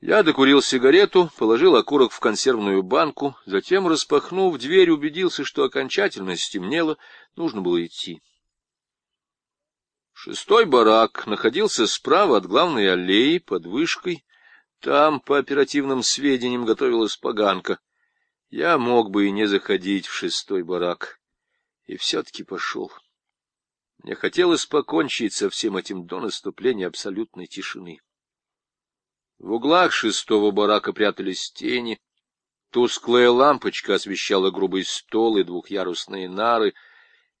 Я докурил сигарету, положил окурок в консервную банку, затем, распахнув дверь, убедился, что окончательно стемнело, нужно было идти. Шестой барак находился справа от главной аллеи, под вышкой. Там, по оперативным сведениям, готовилась поганка. Я мог бы и не заходить в шестой барак, и все-таки пошел. Мне хотелось покончить со всем этим до наступления абсолютной тишины. В углах шестого барака прятались тени. Тусклая лампочка освещала грубый стол и двухъярусные нары.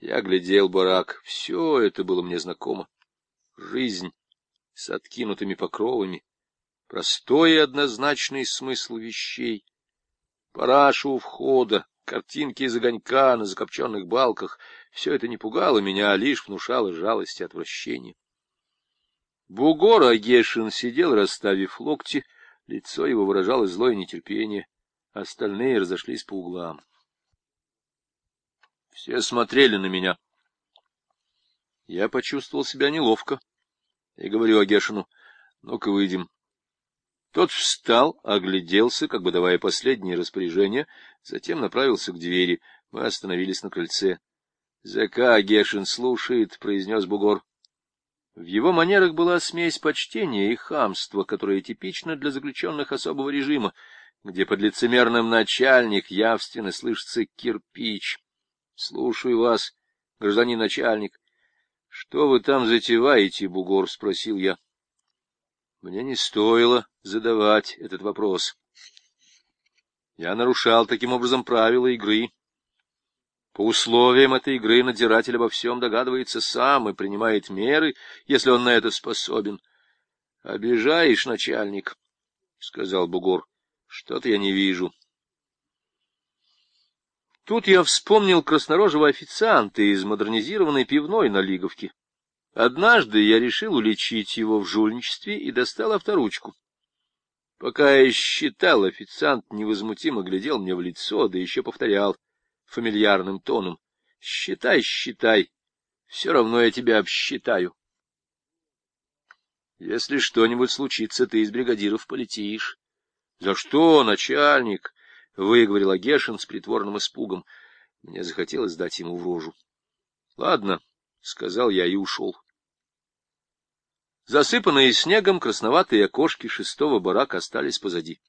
Я глядел барак. Все это было мне знакомо. Жизнь с откинутыми покровами. Простой и однозначный смысл вещей. Парашу у входа, картинки из огонька на закопченных балках — все это не пугало меня, а лишь внушало жалость и отвращение. Бугор Агешин сидел, расставив локти, лицо его выражало злое нетерпение, остальные разошлись по углам. Все смотрели на меня. Я почувствовал себя неловко и говорю Агешину, ну-ка выйдем. Тот встал, огляделся, как бы давая последние распоряжения, затем направился к двери. Мы остановились на крыльце. — Зака Агешин слушает, — произнес бугор. В его манерах была смесь почтения и хамства, которая типична для заключенных особого режима, где под лицемерным начальник явственно слышится кирпич. — Слушаю вас, гражданин начальник. — Что вы там затеваете, бугор? — спросил я. Мне не стоило задавать этот вопрос. Я нарушал таким образом правила игры. По условиям этой игры надзиратель обо всем догадывается сам и принимает меры, если он на это способен. — Обижаешь, начальник, — сказал бугор. — Что-то я не вижу. Тут я вспомнил краснорожего официанта из модернизированной пивной на Лиговке. Однажды я решил уличить его в жульничестве и достал авторучку. Пока я считал, официант невозмутимо глядел мне в лицо, да еще повторял фамильярным тоном. — Считай, считай. Все равно я тебя обсчитаю. Если что-нибудь случится, ты из бригадиров полетишь. — За что, начальник? — выговорил Агешин с притворным испугом. Мне захотелось дать ему в рожу. — Ладно, — сказал я и ушел. Засыпанные снегом красноватые окошки шестого барака остались позади.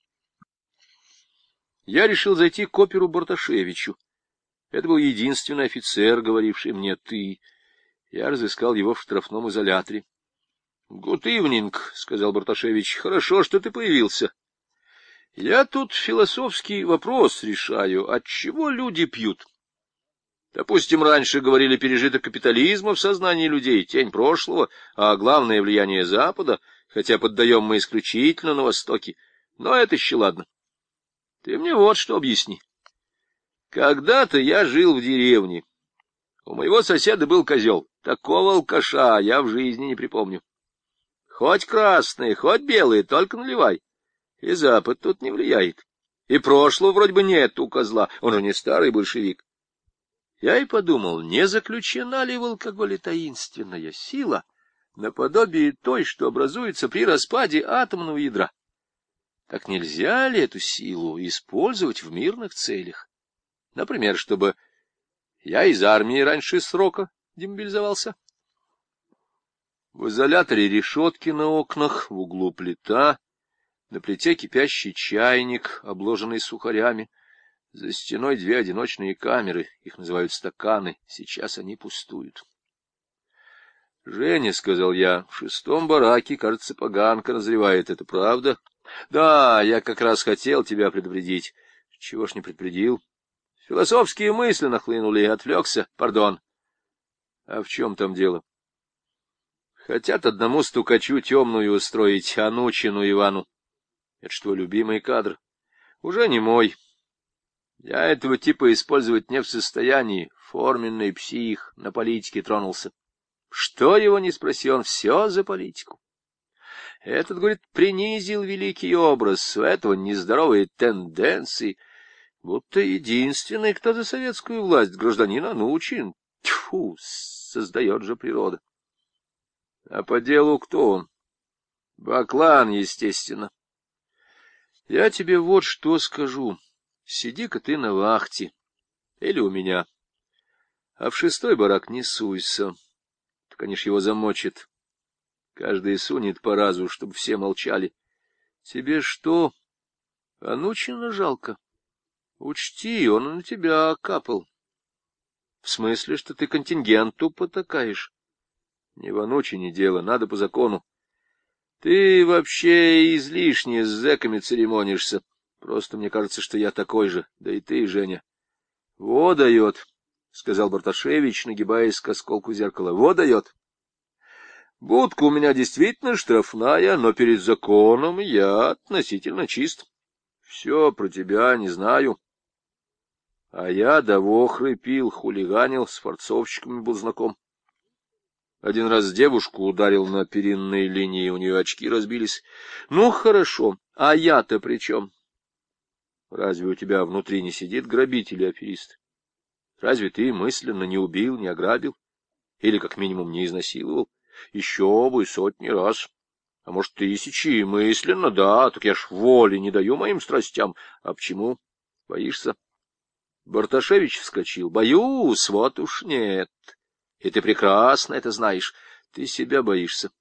Я решил зайти к оперу Барташевичу. Это был единственный офицер, говоривший мне «ты». Я разыскал его в штрафном изоляторе. — Гуд ивнинг, — сказал Барташевич, — хорошо, что ты появился. Я тут философский вопрос решаю, от чего люди пьют. Допустим, раньше говорили пережиток капитализма в сознании людей, тень прошлого, а главное влияние Запада, хотя поддаем мы исключительно на Востоке. Но это еще ладно. Ты мне вот что объясни. Когда-то я жил в деревне. У моего соседа был козел. Такого алкаша я в жизни не припомню. Хоть красные, хоть белые, только наливай. И Запад тут не влияет. И прошлого вроде бы нет у козла, он же не старый большевик. Я и подумал, не заключена ли в алкоголе таинственная сила, наподобие той, что образуется при распаде атомного ядра. Так нельзя ли эту силу использовать в мирных целях? Например, чтобы я из армии раньше срока демобилизовался. В изоляторе решетки на окнах, в углу плита, на плите кипящий чайник, обложенный сухарями. За стеной две одиночные камеры, их называют стаканы, сейчас они пустуют. — Женя, — сказал я, — в шестом бараке, кажется, поганка назревает, это правда? — Да, я как раз хотел тебя предупредить. Чего ж не предупредил? Философские мысли нахлынули, и отвлекся, пардон. А в чем там дело? Хотят одному стукачу темную устроить, Анучину Ивану. Это что, любимый кадр? Уже не мой. Я этого типа использовать не в состоянии. Форменный псих на политике тронулся. Что его не спроси, он все за политику. Этот, говорит, принизил великий образ, у этого нездоровые тенденции — будто единственный, кто за советскую власть гражданина научен. Тьфу, создает же природа. А по делу кто он? Баклан, естественно. Я тебе вот что скажу. Сиди-ка ты на вахте. Или у меня. А в шестой барак не суйся. Ты, конечно, его замочит. Каждый сунет по разу, чтобы все молчали. Тебе что? Анучина жалко. Учти, он на тебя капал. В смысле, что ты контингенту потакаешь? Не в Анучине дело, надо по закону. Ты вообще излишне с зэками церемонишься. Просто мне кажется, что я такой же, да и ты, Женя. — Во дает, — сказал Барташевич, нагибаясь к осколку зеркала. — Во дает. Будка у меня действительно штрафная, но перед законом я относительно чист. Все про тебя не знаю. А я до пил, хулиганил, с форцовщиками был знаком. Один раз девушку ударил на перинной линии, у нее очки разбились. Ну, хорошо, а я-то при чем? Разве у тебя внутри не сидит грабитель и аферист? Разве ты мысленно не убил, не ограбил? Или, как минимум, не изнасиловал? Еще бы сотни раз. А может, тысячи, мысленно, да, так я ж воли не даю моим страстям. А почему? Боишься? Барташевич вскочил. Боюсь, вот уж нет. И ты прекрасно это знаешь. Ты себя боишься.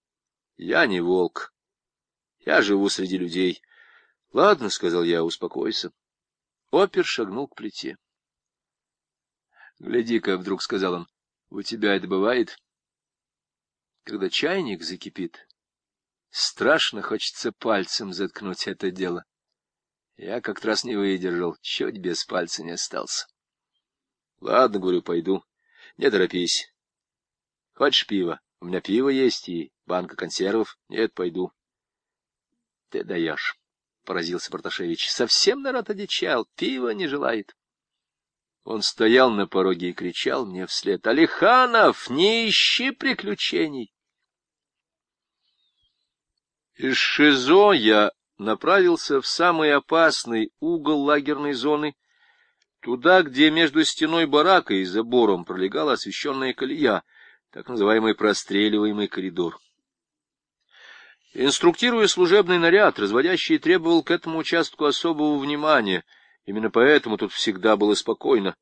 Я не волк. Я живу среди людей. Ладно, — сказал я, — успокойся. Опер шагнул к плите. — Гляди-ка, — вдруг сказал он, — у тебя это бывает? Когда чайник закипит, страшно хочется пальцем заткнуть это дело. Я как-то раз не выдержал, чуть без пальца не остался. — Ладно, — говорю, — пойду. Не торопись. Хочешь пиво? У меня пиво есть и банка консервов. Нет, пойду. — Ты даешь. — поразился Барташевич. — Совсем народ одичал, пива не желает. Он стоял на пороге и кричал мне вслед. — Алиханов, не ищи приключений! Из ШИЗО я направился в самый опасный угол лагерной зоны, туда, где между стеной барака и забором пролегала освещенная колея, так называемый простреливаемый коридор. Инструктируя служебный наряд, разводящий требовал к этому участку особого внимания. Именно поэтому тут всегда было спокойно.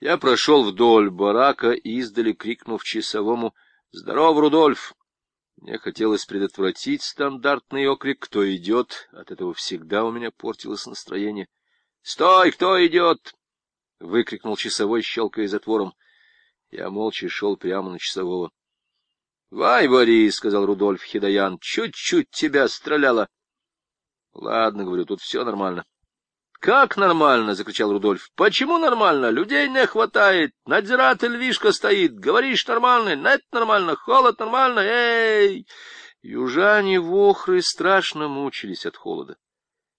Я прошел вдоль барака, издали крикнув часовому «Здоров, Рудольф!». Мне хотелось предотвратить стандартный окрик «Кто идет?». От этого всегда у меня портилось настроение. «Стой! Кто идет?» — выкрикнул часовой, щелкая затвором. Я молча шел прямо на часового. — Вай, Борис, — сказал Рудольф Хидаян, — чуть-чуть тебя стреляла. — Ладно, — говорю, — тут все нормально. — Как нормально? — закричал Рудольф. — Почему нормально? Людей не хватает. Надзиратель Вишка стоит. Говоришь нормально, нет нормально, холод нормально. Эй! Южане вохры страшно мучились от холода.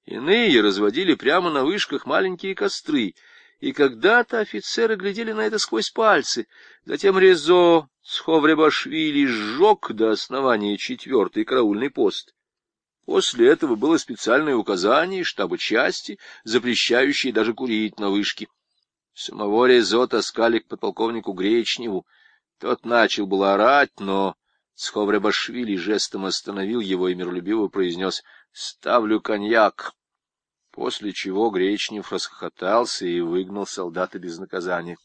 Иные разводили прямо на вышках маленькие костры — и когда-то офицеры глядели на это сквозь пальцы. Затем Резо Сховребашвили сжег до основания четвертый караульный пост. После этого было специальное указание штаба части, запрещающее даже курить на вышке. Самого Резо таскали к подполковнику Гречневу. Тот начал было орать, но Сховребашвили жестом остановил его и миролюбиво произнес «Ставлю коньяк» после чего Гречнев расхохотался и выгнал солдата без наказания.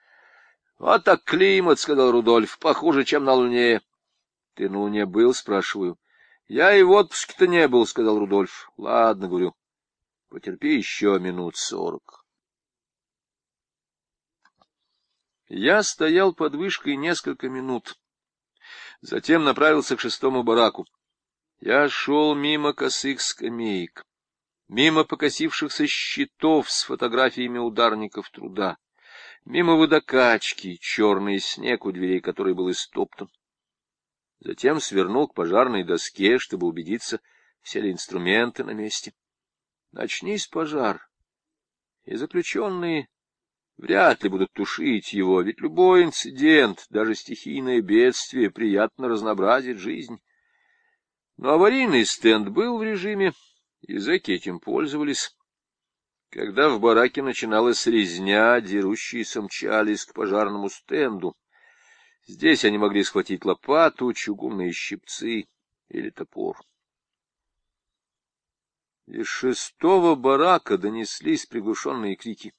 — Вот так климат, — сказал Рудольф, — похуже, чем на Луне. — Ты на Луне был, — спрашиваю. — Я и в отпуске-то не был, — сказал Рудольф. — Ладно, — говорю, — потерпи еще минут сорок. Я стоял под вышкой несколько минут. Затем направился к шестому бараку. Я шел мимо косых скамеек мимо покосившихся щитов с фотографиями ударников труда, мимо водокачки, черный снег у дверей которой был истоптан. Затем свернул к пожарной доске, чтобы убедиться, все ли инструменты на месте. Начнись пожар, и заключенные вряд ли будут тушить его, ведь любой инцидент, даже стихийное бедствие, приятно разнообразит жизнь. Но аварийный стенд был в режиме и зэки этим пользовались. Когда в бараке начиналась резня, дерущиеся мчались к пожарному стенду. Здесь они могли схватить лопату, чугунные щипцы или топор. Из шестого барака донеслись приглушенные крики.